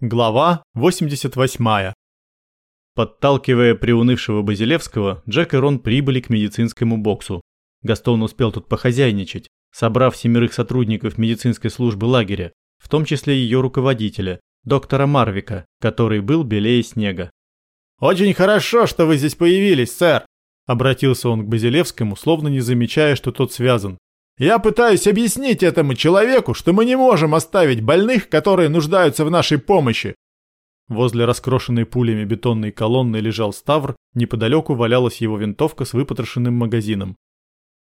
Глава 88. Подталкивая приунывшего Базилевского, Джек и Рон прибыли к медицинскому боксу. Гастон успел тут похозяйничать, собрав семерых сотрудников медицинской службы лагеря, в том числе ее руководителя, доктора Марвика, который был белее снега. «Очень хорошо, что вы здесь появились, сэр!» Обратился он к Базилевскому, словно не замечая, что тот связан. Я пытаюсь объяснить этому человеку, что мы не можем оставить больных, которые нуждаются в нашей помощи. Возле раскрошенной пулями бетонной колонны лежал Ставр, неподалеку валялась его винтовка с выпотрошенным магазином.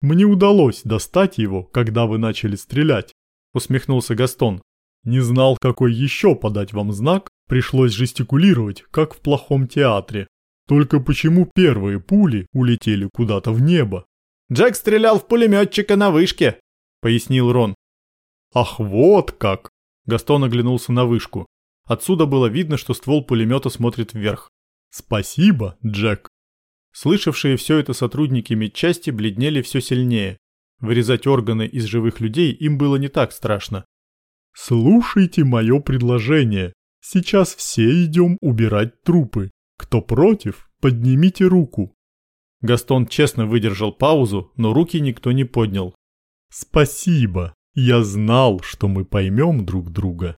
«Мне удалось достать его, когда вы начали стрелять», — усмехнулся Гастон. «Не знал, какой еще подать вам знак, пришлось жестикулировать, как в плохом театре. Только почему первые пули улетели куда-то в небо?» Джек стрелял в пулеметчика на вышке», — пояснил Рон. «Ах, вот как!» Гастон оглянулся на вышку. Отсюда было видно, что ствол пулемета смотрит вверх. «Спасибо, Джек!» Слышавшие все это сотрудники медчасти бледнели все сильнее. Вырезать органы из живых людей им было не так страшно. «Слушайте мое предложение. Сейчас все идем убирать трупы. Кто против, поднимите руку. Гастон честно выдержал паузу, но руки никто не поднял. «Спасибо. Я знал, что мы поймем друг друга».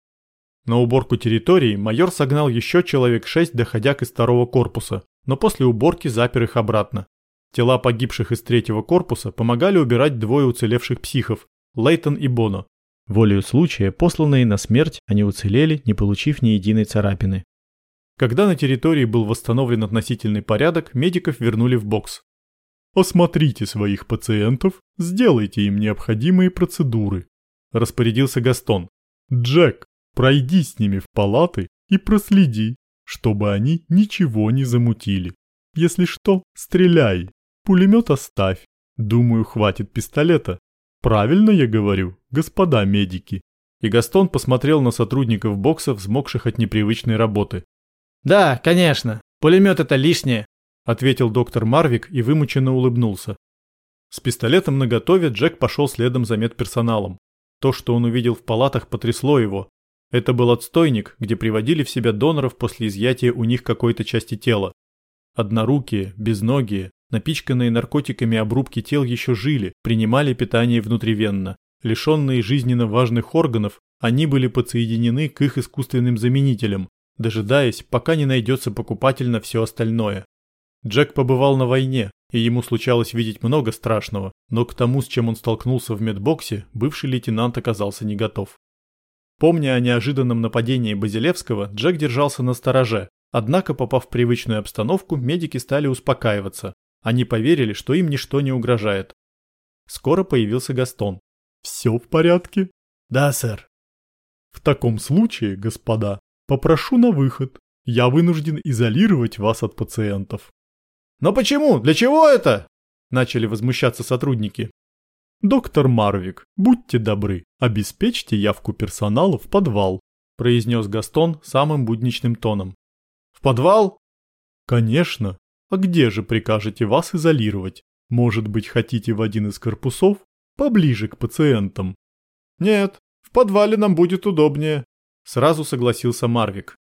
На уборку территории майор согнал еще человек шесть доходяг из второго корпуса, но после уборки запер их обратно. Тела погибших из третьего корпуса помогали убирать двое уцелевших психов – Лейтон и Боно. Волею случая, посланные на смерть, они уцелели, не получив ни единой царапины. Когда на территории был восстановлен относительный порядок, медиков вернули в бокс. «Осмотрите своих пациентов, сделайте им необходимые процедуры», – распорядился Гастон. «Джек, пройди с ними в палаты и проследи, чтобы они ничего не замутили. Если что, стреляй, пулемет оставь. Думаю, хватит пистолета. Правильно я говорю, господа медики?» И Гастон посмотрел на сотрудников бокса, взмокших от непривычной работы. «Да, конечно. Пулемет это лишнее», — ответил доктор Марвик и вымученно улыбнулся. С пистолетом наготове Джек пошел следом за медперсоналом. То, что он увидел в палатах, потрясло его. Это был отстойник, где приводили в себя доноров после изъятия у них какой-то части тела. Однорукие, безногие, напичканные наркотиками обрубки тел еще жили, принимали питание внутривенно. Лишенные жизненно важных органов, они были подсоединены к их искусственным заменителям, дожидаясь, пока не найдется покупатель на все остальное. Джек побывал на войне, и ему случалось видеть много страшного, но к тому, с чем он столкнулся в медбоксе, бывший лейтенант оказался не готов. Помня о неожиданном нападении Базилевского, Джек держался на стороже, однако, попав в привычную обстановку, медики стали успокаиваться. Они поверили, что им ничто не угрожает. Скоро появился Гастон. «Все в порядке?» «Да, сэр». «В таком случае, господа, Попрошу на выход. Я вынужден изолировать вас от пациентов. Но почему? Для чего это? Начали возмущаться сотрудники. Доктор Марвик, будьте добры, обеспечьте явку персонала в подвал, произнес Гастон самым будничным тоном. В подвал? Конечно. А где же прикажете вас изолировать? Может быть, хотите в один из корпусов? Поближе к пациентам. Нет, в подвале нам будет удобнее. Сразу согласился Марвик.